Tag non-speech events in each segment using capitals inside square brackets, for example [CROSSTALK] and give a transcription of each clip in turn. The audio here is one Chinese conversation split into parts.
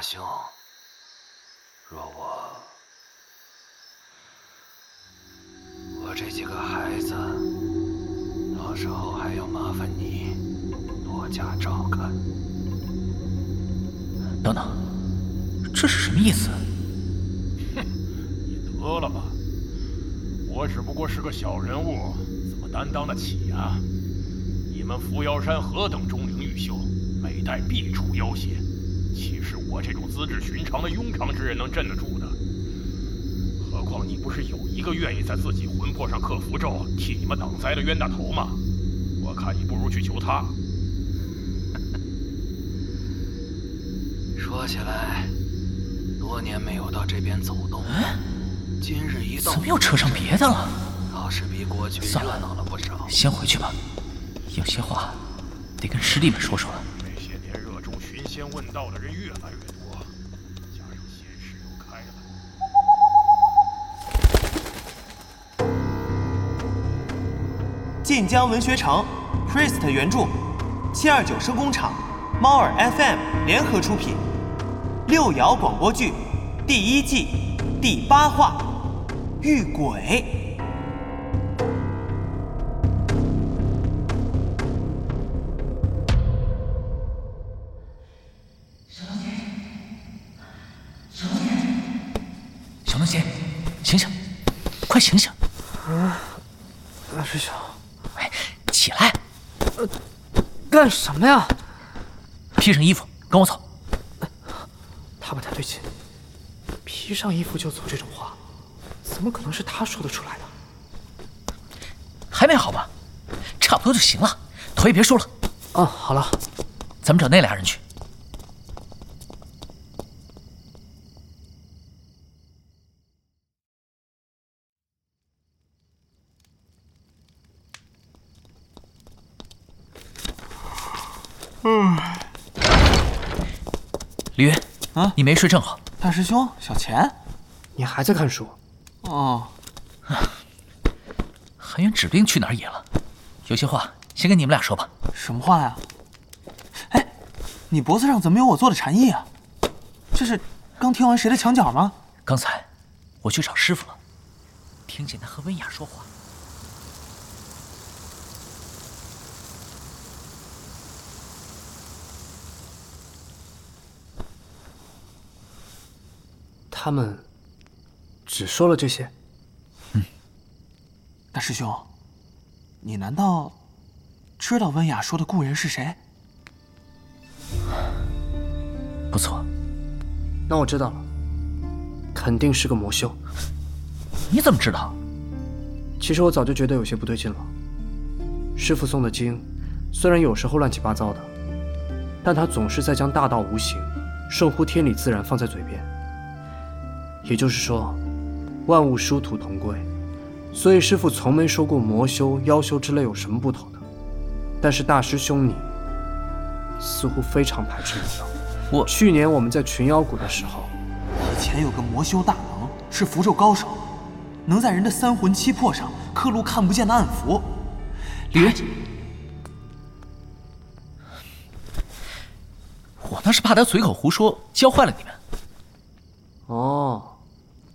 大兄，若我我这几个孩子，到时候还要麻烦你多加照看。等等，这是什么意思？哼，[LAUGHS] 你得了吧！我只不过是个小人物，怎么担当得起啊？你们伏妖山何等钟灵毓秀，每代必出妖邪，岂是我这种资质寻常的庸常之人能镇得住的？何况你不是有一个愿意在自己魂魄上刻符咒，替你们挡灾的冤大头吗？我看你不如去求他。[LAUGHS] 说起来，多年没有到这边走动，今日一到，怎么又扯上别的了？倒是比过去热闹了不少。先回去吧，有些话得跟师弟们说说了。道的人越来越多，加上仙市又开了，晋江文学城，Priest 原著，七二九声工厂，猫耳 FM 联合出品。六爻广播剧第一季第八话《遇鬼》。快醒醒！啊，大师兄，哎，起来！呃，干什么呀？披上衣服，跟我走。他不太对劲，披上衣服就走这种话，怎么可能是他说得出来的？还没好吧？差不多就行了，腿也别梳了。哦，好了，咱们找那俩人去。嗯，李云，啊，你没睡正好。大师兄，小钱，你还在看书？哦。韩元指不定去哪儿野了，有些话先跟你们俩说吧。什么话呀？哎，你脖子上怎么有我做的禅意啊？这是刚听完谁的墙角吗？刚才我去找师傅了，听见他和温雅说话。他们只说了这些。嗯，大师兄，你难道知道温雅说的故人是谁？不错，那我知道了，肯定是个魔修。你怎么知道？其实我早就觉得有些不对劲了。师傅送的经，虽然有时候乱七八糟的，但他总是在将大道无形、顺乎天理自然放在嘴边。也就是说，万物殊途同归，所以师傅从没说过魔修、妖修之类有什么不同的。但是大师兄你，似乎非常排斥魔道。我去年我们在群妖谷的时候，以前有个魔修大能，是符咒高手，能在人的三魂七魄上刻录看不见的暗符。李云，我那是怕他随口胡说，教坏了你们。哦，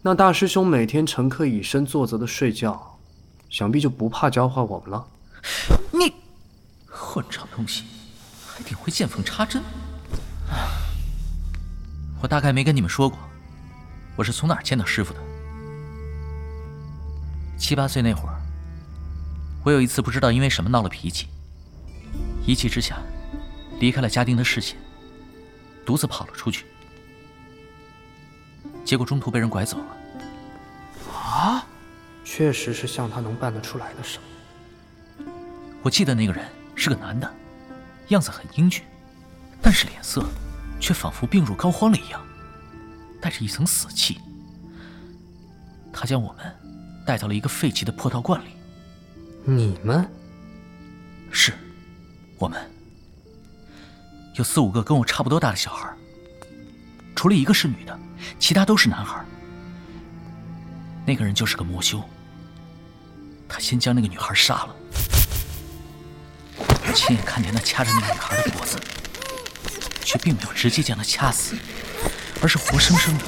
那大师兄每天沉刻以身作则的睡觉，想必就不怕教坏我们了。你混账东西，还挺会见缝插针。我大概没跟你们说过，我是从哪儿见到师傅的。七八岁那会儿，我有一次不知道因为什么闹了脾气，一气之下离开了家丁的视线，独自跑了出去。结果中途被人拐走了。啊，确实是像他能办得出来的事。我记得那个人是个男的，样子很英俊，但是脸色却仿佛病入膏肓了一样，带着一层死气。他将我们带到了一个废弃的破道观里。你们？是，我们。有四五个跟我差不多大的小孩，除了一个是女的。其他都是男孩。那个人就是个魔修。他先将那个女孩杀了，我亲眼看见他掐着那个女孩的脖子，却并没有直接将她掐死，而是活生生的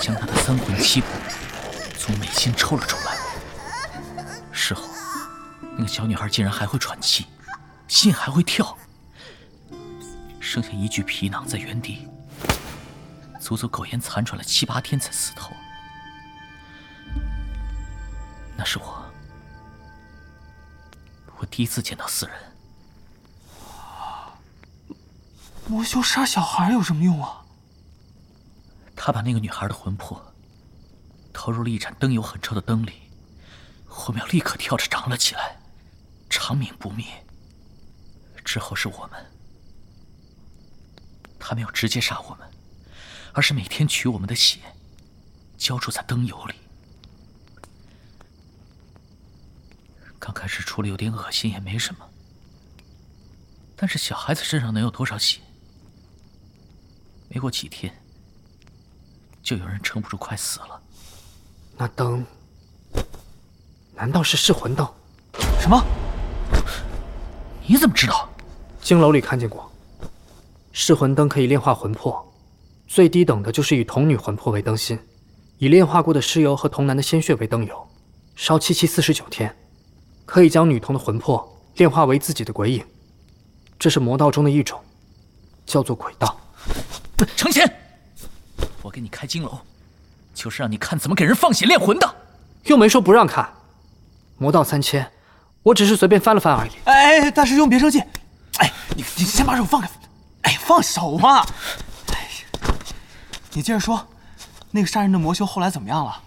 将她的三魂七魄从眉心抽了出来。事后，那个小女孩竟然还会喘气，心还会跳，剩下一具皮囊在原地，足足苟延残喘了七八天才死透。那是我，我第一次见到死人。魔修杀小孩有什么用啊？他把那个女孩的魂魄投入了一盏灯油很臭的灯里，火苗立刻跳着长了起来，长明不灭。之后是我们，他没有直接杀我们，而是每天取我们的血，浇筑在灯油里。刚开始除了有点恶心也没什么，但是小孩子身上能有多少血？没过几天，就有人撑不住快死了。那灯，难道是噬魂灯？什么？你怎么知道？经楼里看见过。噬魂灯可以炼化魂魄，最低等的就是以童女魂魄为灯芯，以炼化过的尸油和童男的鲜血为灯油，烧七七四十九天，可以将女童的魂魄炼化为自己的鬼影。这是魔道中的一种，叫做鬼道。成仙，我给你开金楼，就是让你看怎么给人放血炼魂的。又没说不让看。魔道三千，我只是随便翻了翻而已。哎哎，大师兄别生气。哎，你你先把手放开。哎，放手嘛。哎，你接着说，那个杀人的魔修后来怎么样了？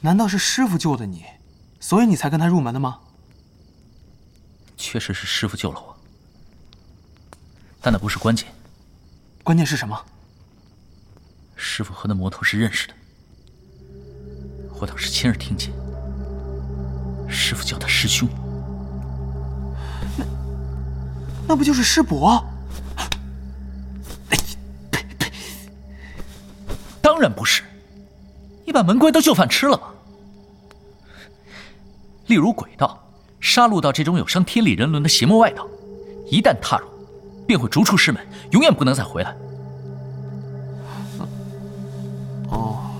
难道是师傅救的你，所以你才跟他入门的吗？确实是师傅救了我，但那不是关键。关键是什么？师傅和那魔头是认识的，我当时亲耳听见，师傅叫他师兄。那那不就是师伯？当然不是，你把门规都就饭吃了吗？例如鬼道、杀戮道这种有伤天理人伦的邪魔外道，一旦踏入，便会逐出师门，永远不能再回来。哦，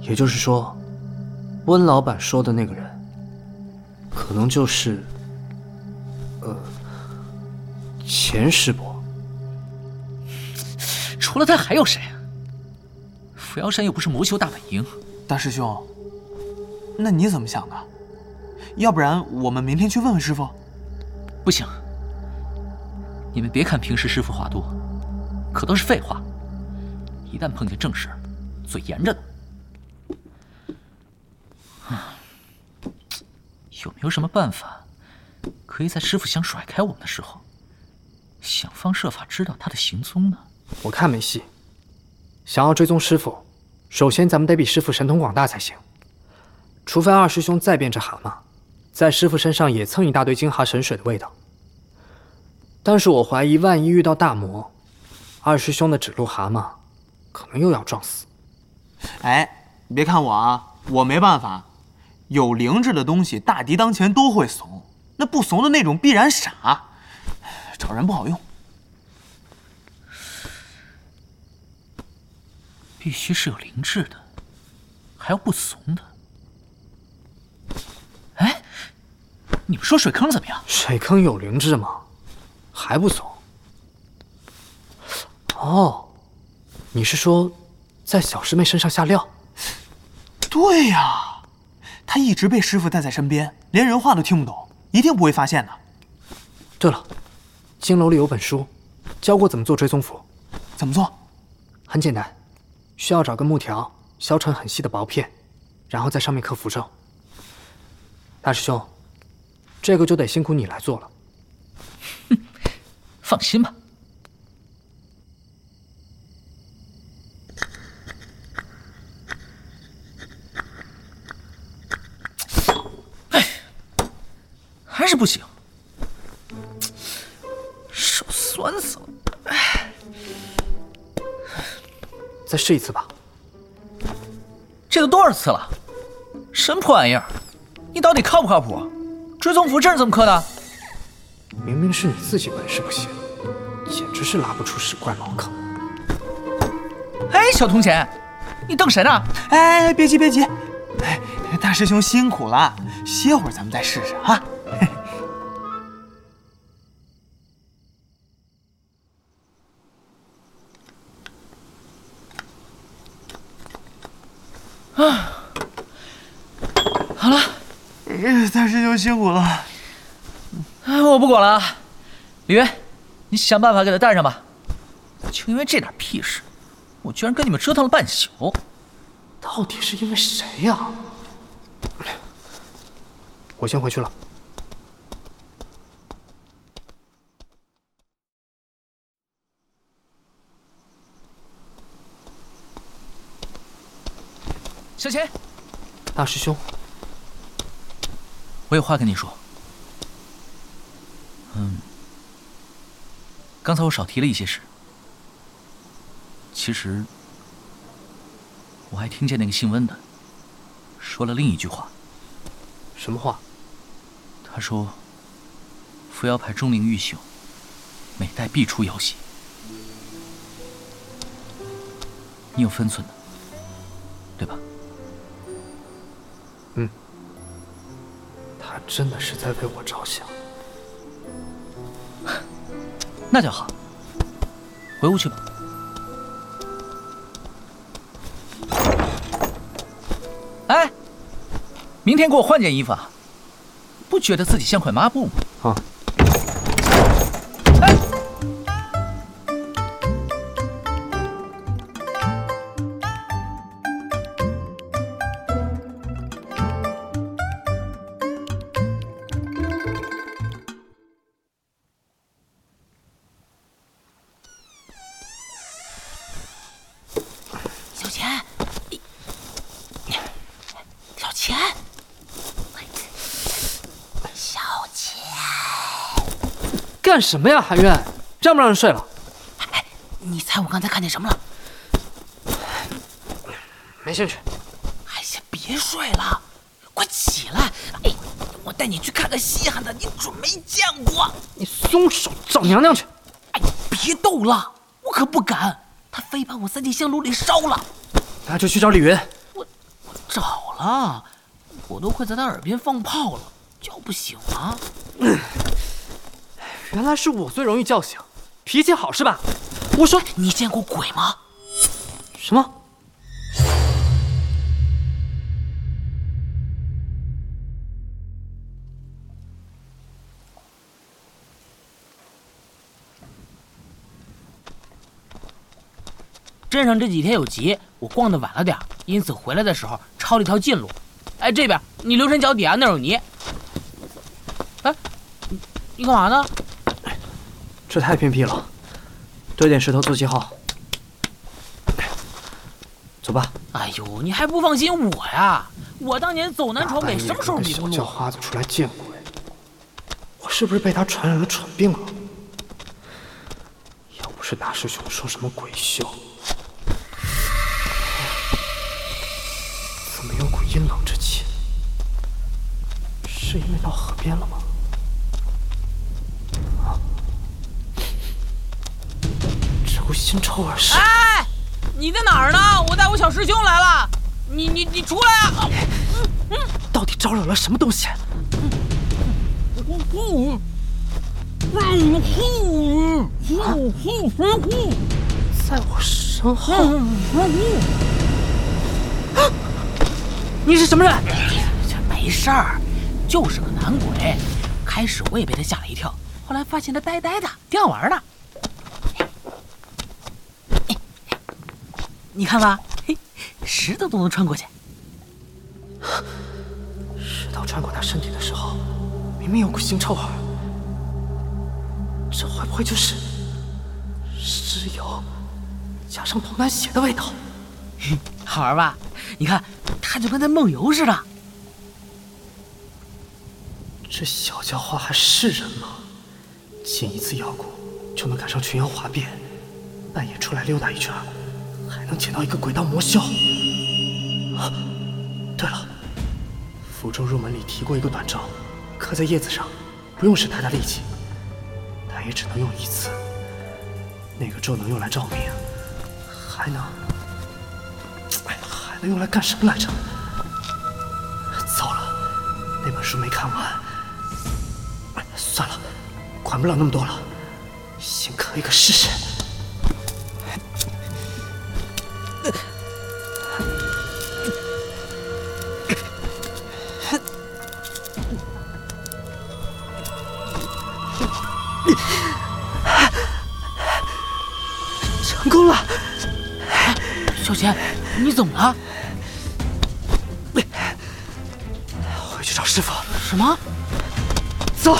也就是说，温老板说的那个人，可能就是，呃，钱师伯。除了他还有谁？啊扶摇山又不是魔修大本营。大师兄，那你怎么想的？要不然我们明天去问问师傅。不行。你们别看平时师傅话多，可都是废话。一旦碰见正事，嘴严着呢。有没有什么办法，可以在师傅想甩开我们的时候，想方设法知道他的行踪呢？我看没戏。想要追踪师傅，首先咱们得比师傅神通广大才行。除非二师兄再变只蛤蟆，在师傅身上也蹭一大堆金蛤神水的味道。但是我怀疑，万一遇到大魔，二师兄的指路蛤蟆可能又要撞死。哎，你别看我啊，我没办法。有灵智的东西，大敌当前都会怂，那不怂的那种必然傻，找人不好用。必须是有灵智的，还要不怂的。哎，你们说水坑怎么样？水坑有灵智吗？还不怂？哦，你是说在小师妹身上下料？对呀，她一直被师傅带在身边，连人话都听不懂，一定不会发现的。对了，金楼里有本书，教过怎么做追踪符。怎么做？很简单，需要找根木条，削成很细的薄片，然后在上面刻符咒。大师兄，这个就得辛苦你来做了。哼 [LAUGHS] 放心吧。哎，还是不行，手酸死了。哎，再试一次吧。这都多少次了？什么破玩意儿？你到底靠不靠谱？追踪符这是怎么刻的？明明是你自己本事不行。简直是拉不出屎怪茅坑。哎，小铜钱，你瞪谁呢？哎，别急别急，哎，大师兄辛苦了，歇会儿咱们再试试啊。辛苦了。哎，我不管了啊，李云，你想办法给他带上吧。就因为这点屁事，我居然跟你们折腾了半宿。到底是因为谁呀、我先回去了。小钱，大师兄，我有话跟你说。嗯，刚才我少提了一些事。其实，我还听见那个姓温的说了另一句话。什么话？他说：“扶摇派钟灵毓秀，每代必出妖邪。你有分寸的，真的是在为我着想。那就好。回屋去吧。哎，明天给我换件衣服啊！不觉得自己像块抹布吗？啊，干什么呀，韩苑？让不让人睡了？哎，你猜我刚才看见什么了？没兴趣。哎呀，别睡了，快起来！哎，我带你去看看稀罕的，你准没见过。你松手，找娘娘去。哎，别逗了，我可不敢，他非把我塞进香炉里烧了。那就去找李云。我我找了，我都快在他耳边放炮了，叫不醒啊。[LAUGHS] 原来是我最容易叫醒，脾气好是吧？我说你见过鬼吗？什么？镇上这几天有急，我逛的晚了点儿，因此回来的时候抄了一条近路。哎，这边你留神脚底下那儿有泥。哎，你你干嘛呢？这太偏僻了，堆点石头做记号。走吧。哎呦，你还不放心我呀？我当年走南闯北，什么时候迷路小叫？花子出来见鬼！我是不是被他传染了蠢病了？要不是大师兄说什么鬼秀，怎么有股阴冷之气？是因为到河边了吗？啊！这股腥臭味是……哎，你在哪儿呢？我带我小师兄来了，你你你出来啊！到底招惹了什么东西？在我身后。啊你是什么人？这没事儿，就是个男鬼。开始我也被他吓了一跳，后来发现他呆呆的，挺好玩的。你看吧，嘿，石头都能穿过去。石头穿过他身体的时候，明明有股腥臭味儿，这会不会就是尸油加上童男血的味道？好玩吧？你看，他就跟在梦游似的。这小叫花还是人吗？进一次妖蛊就能赶上群妖哗变，半夜出来溜达一圈，还能捡到一个鬼道魔枭。啊，对了，符咒入门里提过一个短招，刻在叶子上，不用使太大力气，但也只能用一次。那个咒能用来照明，还能，还能用来干什么来着？糟了，那本书没看完。算了，管不了那么多了，先磕一个试试。怎么了？回去找师傅。什么？走！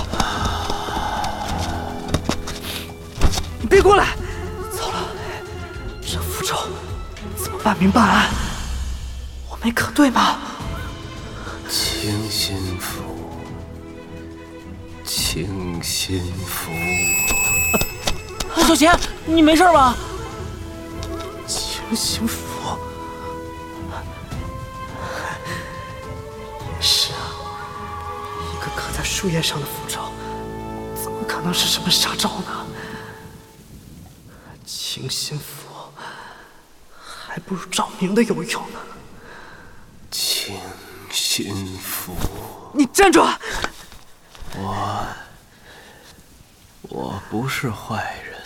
你别过来！糟了，这符咒怎么半明半暗？我没磕对吗？清心符，清心符，小贤，你没事吧？清心符树叶上的符咒，怎么可能是什么杀招呢？清心符还不如照明的有用呢。清心符。你站住！我我不是坏人，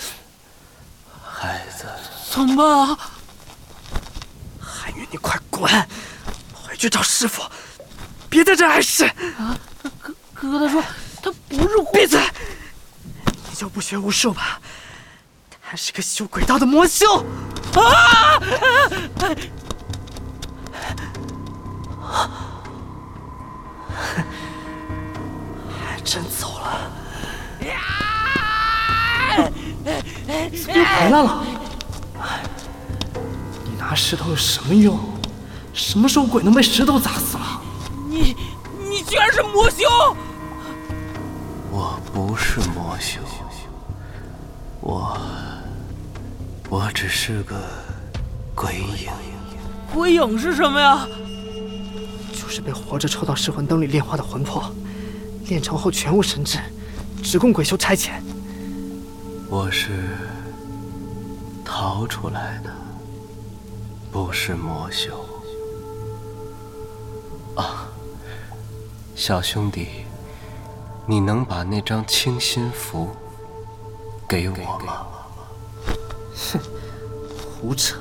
孩子。怎么办啊？韩云，你快滚！回去找师傅，别在这碍事。哥哥他说他不是闭嘴！你就不学无术吧？他是个修鬼道的魔修。啊！还真走了。又回来了。你拿石头有什么用？什么时候鬼能被石头砸死了？你你居然是魔修！我不是魔修，我我只是个鬼影。鬼影是什么呀？就是被活着抽到噬魂灯里炼化的魂魄，炼成后全无神智，只供鬼修差遣。我是逃出来的，不是魔修。啊，小兄弟，你能把那张清心符给我吗？哼，胡扯！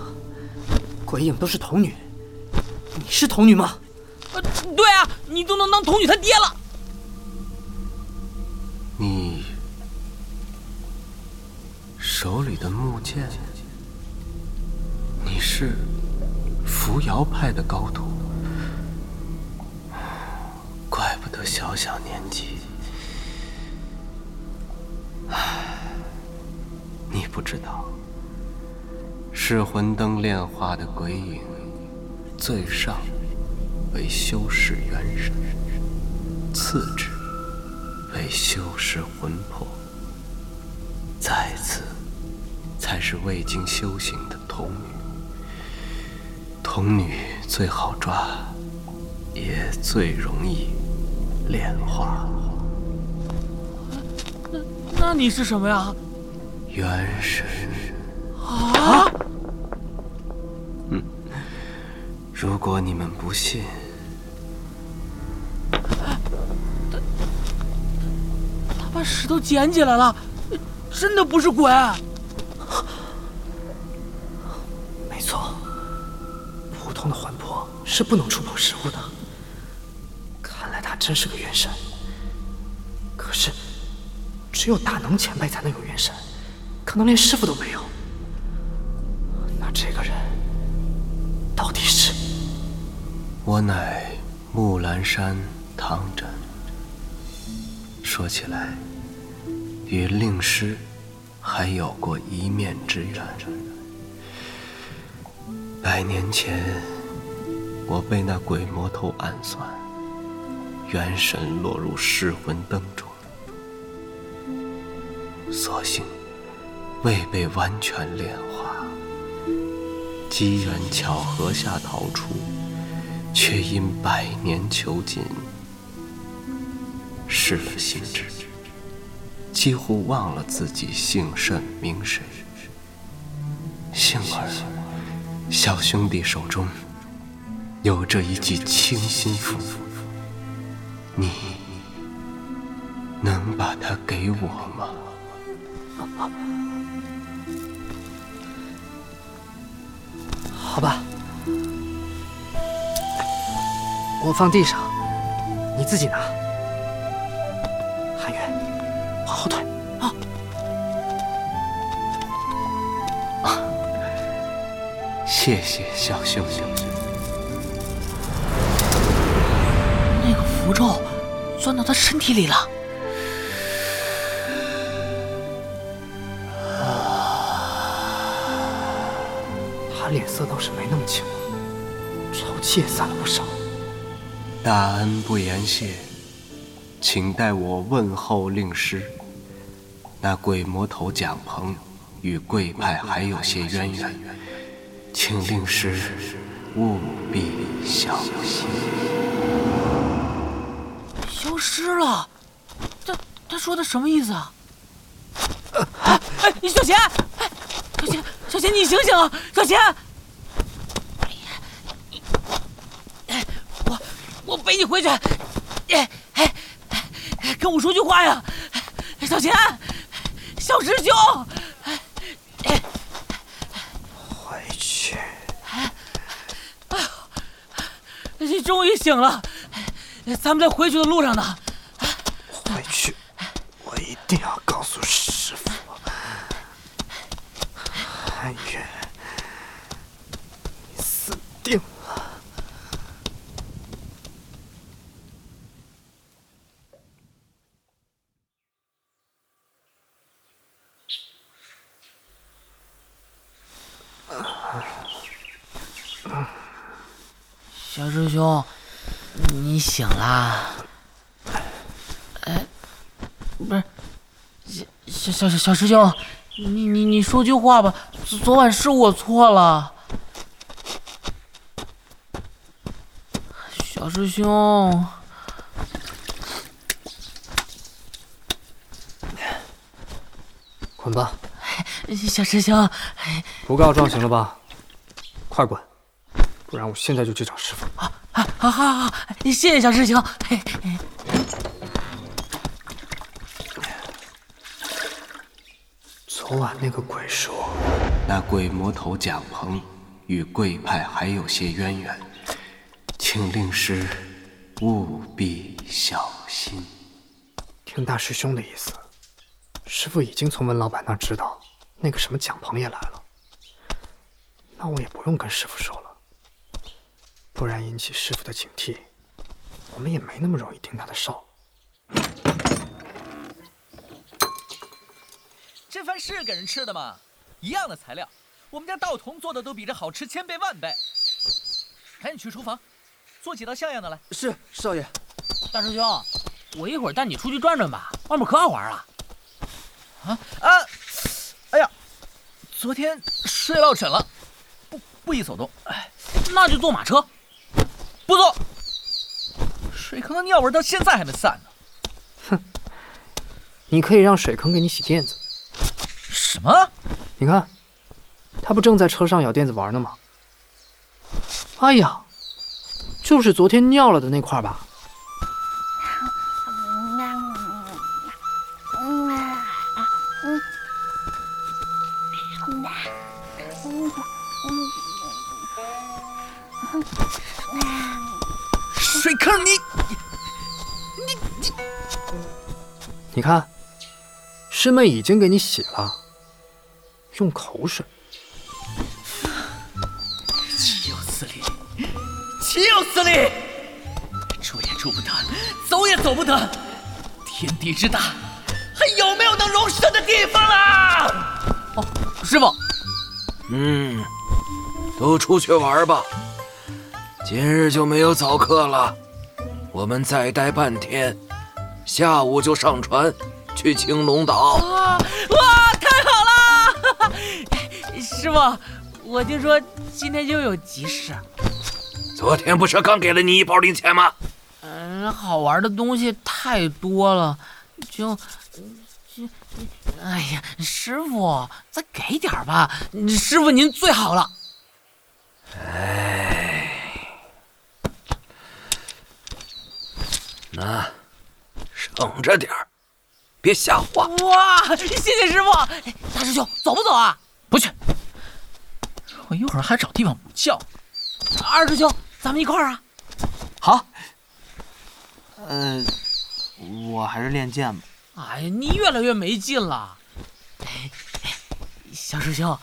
鬼影都是童女，你是童女吗？呃，对啊，你都能当童女他爹了。你手里的木剑，你是扶摇派的高徒，怪不得小小年纪。不知道，噬魂灯炼化的鬼影，最上为修士元神，次之。为修士魂魄，再次才是未经修行的童女。童女最好抓，也最容易炼化。那那你是什么呀？元神。啊！嗯，如果你们不信。他把石头捡起来了，真的不是鬼。没错，普通的魂魄是不能触碰食物的。看来他真是个元神。可是，只有大能前辈才能有元神，可能连师傅都没有。那这个人到底是？我乃木兰山唐真。说起来，与令师还有过一面之缘。百年前，我被那鬼魔头暗算，元神落入噬魂灯中，所幸未被完全炼化。机缘巧合下逃出，却因百年囚禁。失了心智，几乎忘了自己姓甚名谁，幸而小兄弟手中有着一记清心符，你能把它给我吗？好吧，我放地上，你自己拿。韩月，往后退啊。谢谢小兄弟。那个符咒钻到他身体里了。他脸色倒是没那么青了，潮气也散了不少。大恩不言谢，请代我问候令师。那鬼魔头蒋鹏与贵派还有些渊源，请令师务必小心。消失了，他他说的什么意思啊？哎，小贤，哎，小钱，小钱，你醒醒啊，小钱！哎，我我背你回去，哎哎，跟我说句话呀，小钱，小师兄，回去。你终于醒了，咱们在回去的路上呢。回去，我一定要告诉师傅。韩月，你死定了！小师兄，你醒啦？哎，不是，小小小小师兄，你你你说句话吧，昨昨晚是我错了。小师兄，滚吧，小师兄，不告状行了吧？快滚，不然我现在就去找师傅。好好好，谢谢小师兄。嘿嘿昨晚那个鬼说，那鬼魔头蒋鹏与贵派还有些渊源，请令师务必小心。听大师兄的意思，师傅已经从文老板那知道那个什么蒋鹏也来了。那我也不用跟师傅说了，不然引起师傅的警惕，我们也没那么容易听他的哨。这饭是给人吃的吗？一样的材料，我们家道童做的都比这好吃千倍万倍。赶紧去厨房，做几道像样的来。是少爷。大师兄，我一会儿带你出去转转吧，外面可好玩了。啊啊！哎呀，昨天睡落枕了，不不宜走动。哎，那就坐马车。不走。水坑的尿味到现在还没散呢。哼你可以让水坑给你洗垫子。什么？你看，他不正在车上咬垫子玩呢吗？哎呀，就是昨天尿了的那块吧？看，师妹已经给你洗了，用口水。岂有此理！岂有此理！住也住不得，走也走不得，天地之大，还有没有能容身的地方啦？哦，师傅，嗯，都出去玩吧。今日就没有早课了，我们再待半天，下午就上船去青龙岛。哇哇，太好了！[LAUGHS] 师傅，我听说今天就有急事。昨天不是刚给了你一包零钱吗？嗯，好玩的东西太多了，就就哎呀，师傅，再给点吧！师傅您最好了。哎那省着点儿，别瞎花。哇，谢谢师傅！哎大师兄，走不走啊？不去，我一会儿还找地方补觉。二师兄，咱们一块儿啊！好。呃，我还是练剑吧。哎呀，你越来越没劲了。哎哎，小师兄，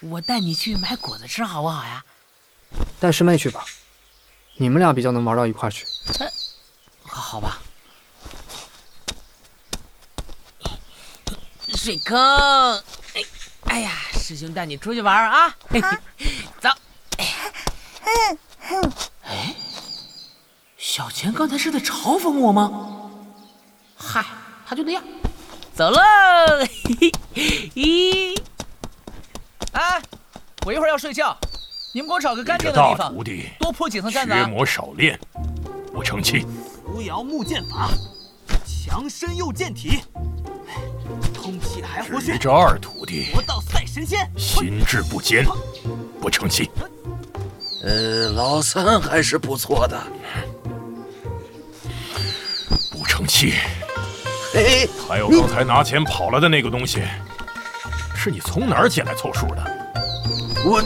我带你去买果子吃好不好呀？带师妹去吧，你们俩比较能玩到一块儿去。好吧。水坑，哎，哎呀，师兄带你出去玩儿啊！嘿嘿，[LAUGHS] 走。哎，小钱刚才是在嘲讽我吗？嗨，他就那样。走喽！嘿嘿，咦，哎，我一会儿要睡觉，你们给我找个干净的地方徒，弟多铺几层毡子啊。学魔少练，不成器。扶摇木剑法，强身又健体还活血，至于这二徒弟不到赛神仙。心智不坚，不成器。呃，老三还是不错的。不成器。嘿，还有刚才拿钱跑了的那个东西，是你从哪儿捡来凑数的？我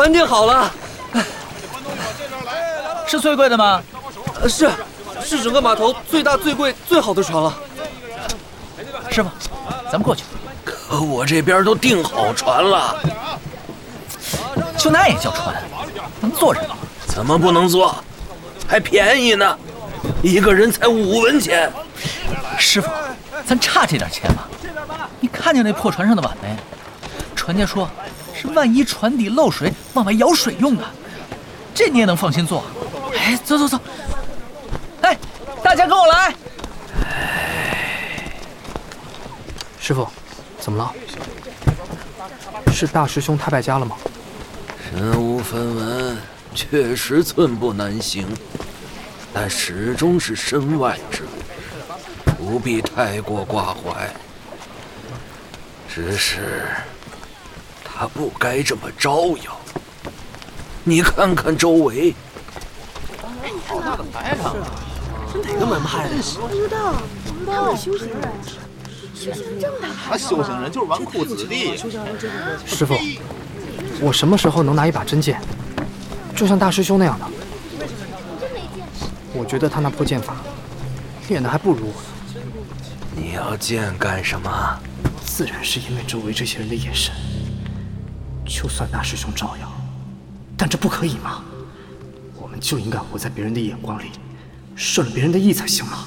船订好了，是最贵的吗？呃是，是整个码头最大、最贵、最好的船了。师傅，咱们过去。可我这边都订好船了，就那也叫船？能坐人吗？怎么不能坐？还便宜呢，一个人才五文钱。师傅，咱差这点钱吗？你看见那破船上的碗没？船家说是万一船底漏水，往外舀水用的。这你也能放心做？哎，走走走！哎，大家跟我来！师傅，怎么了？是大师兄太败家了吗？身无分文，确实寸步难行，但始终是身外之物，不必太过挂怀。只是他不该这么招摇。你看看周围，好大的排场，是哪个门派的？不知道，他们修行人，修行人这么大牌啊，修行人就是纨绔子弟。师傅，我什么时候能拿一把真剑，就像大师兄那样的？我觉得他那破剑法，练的还不如我呢。你要剑干什么？自然是因为周围这些人的眼神。就算大师兄照耀，但这不可以吗？我们就应该活在别人的眼光里，顺了别人的意才行吗？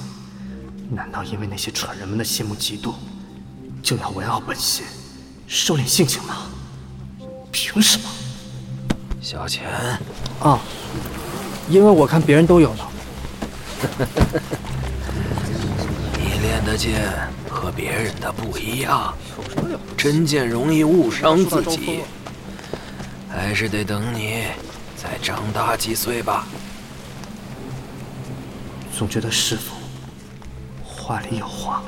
难道因为那些蠢人们的羡慕嫉妒，就要为傲本心，收敛性情吗？凭什么？小钱，啊，因为我看别人都有了。[LAUGHS] 你练的剑和别人的不一样，真剑容易误伤自己，还是得等你再长大几岁吧。总觉得师傅话里有话。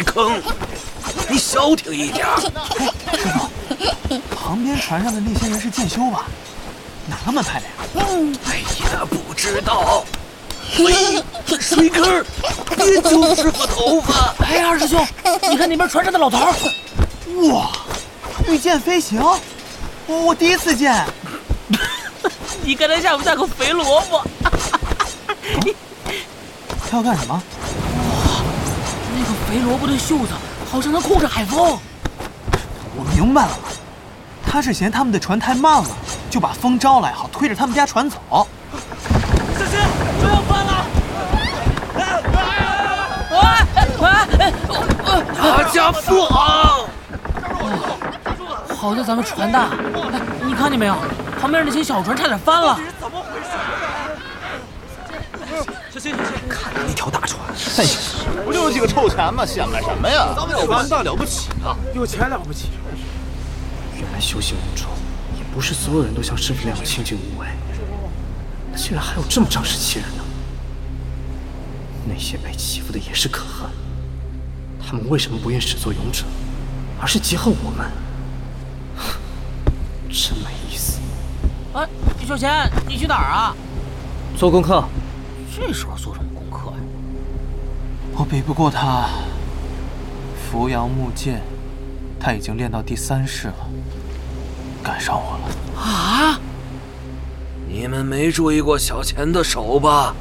水坑，你消停一点师傅。旁边船上的那些人是剑修吧？哪个门派的呀？哎呀，不知道。[LAUGHS] 喂，水坑，别揪师傅头发。哎，二师兄，你看那边船上的老头儿，哇，御剑飞行，我第一次见。[LAUGHS] 你看他像不像个肥萝卜？[LAUGHS] 他要干什么？那个肥萝卜的袖子好像能控制海风。我明白了，他是嫌他们的船太慢了，就把风招来，好推着他们家船走。小心，船要翻了！啊啊啊大家扶好！好在咱们船大，哎，你看见没有？旁边那些小船差点翻了。小心看着那条大船，哎呀，不就是几个臭钱吗？显摆什么呀？有船大了不起啊！有钱了不起。原来修行无中，也不是所有人都像师傅那样清净无为，竟然还有这么仗势欺人的。那些被欺负的也是可恨，他们为什么不愿始作俑者，而是嫉恨我们？真没意思。哎，小贤，你去哪儿啊？做功课。这时候做什么功课呀？我比不过他。扶摇木剑，他已经练到第三式了，赶上我了。啊！你们没注意过小钱的手吧？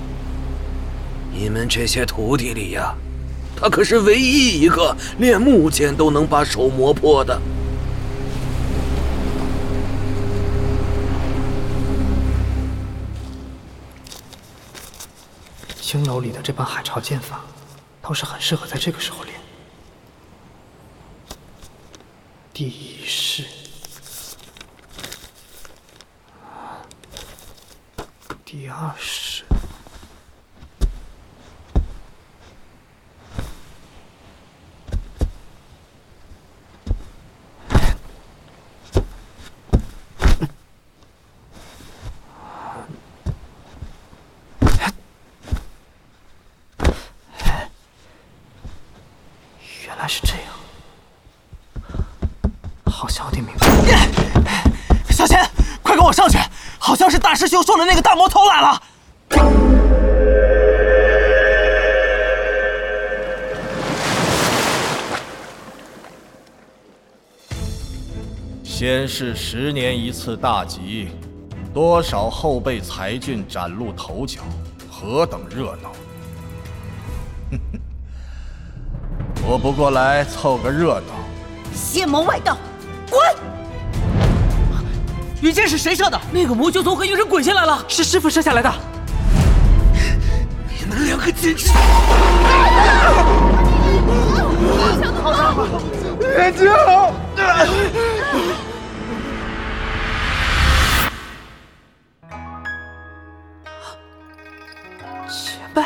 你们这些徒弟里呀，他可是唯一一个练木剑都能把手磨破的。青楼里的这般海潮剑法，倒是很适合在这个时候练。第一式，第二式，原来是这样，好像有点明白。小钱，快跟我上去！好像是大师兄说的那个大魔头来了。先是十年一次大集，多少后辈才俊崭露头角，何等热闹！[LAUGHS] 我不过来凑个热闹。邪魔外道，滚！羽箭是谁射的？那个魔球从黑云上滚下来了，是师傅射下来的。你们两个简直……眼睛！前辈，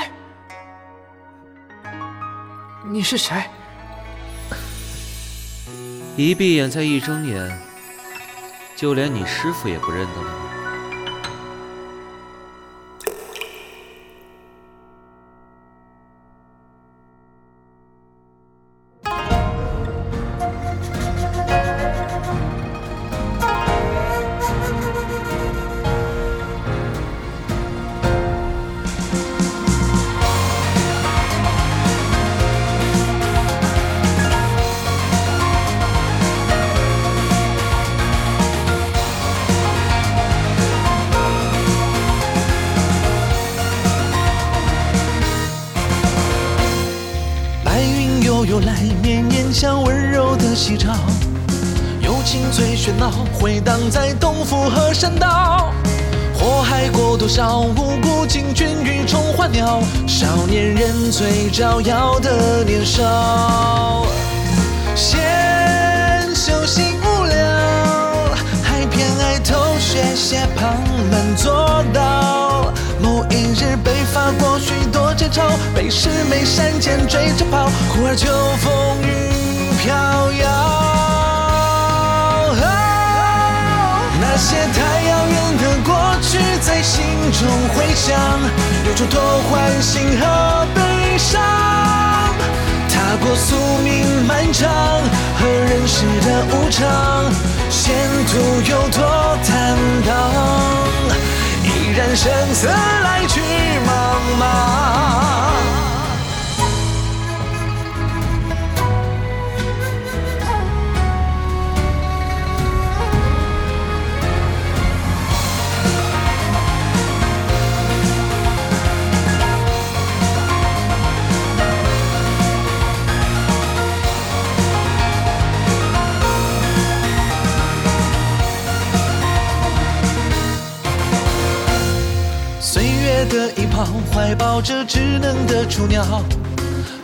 你是谁？一闭眼再一睁眼，就连你师傅也不认得了吗？多少无辜惊君与虫花鸟，少年人最招摇的年少。闲修行无聊，还偏爱偷学些旁门左道。某一日被罚过许多节操，被师妹闪剑追着跑，忽而就风雨飘摇。那些太阳在心中回响，有种多欢欣和悲伤。踏过宿命漫长和人世的无常，前途有多坦荡？依然生死来去茫茫。的一旁，怀抱着稚嫩的雏鸟，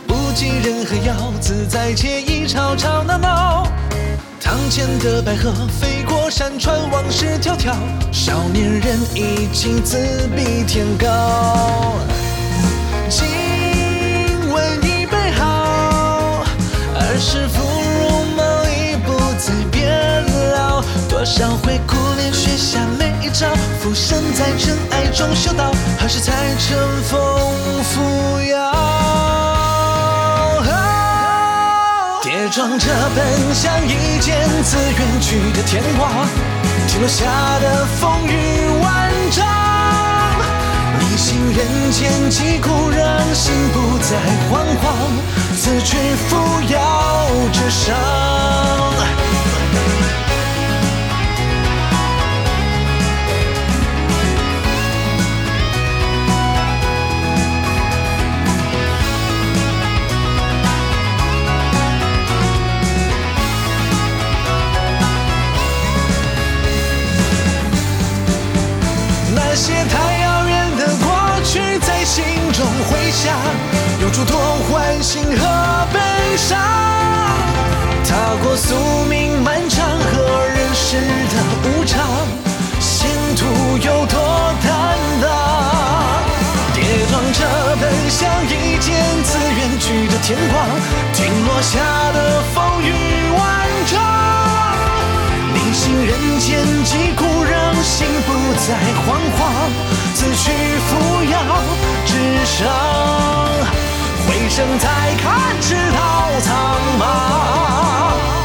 不计任何妖，自在惬意，吵吵闹闹。堂前的百合飞过山川，往事迢迢，少年人已经自比天高。今晚一杯好，儿时多少回苦练雪下每一招，浮生在尘埃中修道，何时才乘风扶摇？跌撞着奔向一剑自远去的天光，听落下的风雨万丈。逆行人间疾苦，让心不再惶惶，此去扶摇直上。下，有诸多欢欣和悲伤。踏过宿命漫长和人世的无常，前途有多坦荡？跌撞着奔向一剑自远去的天光，听落下的风雨万丈。敬人间疾苦让心不再惶惶。此去扶摇直上回声再看只道苍茫。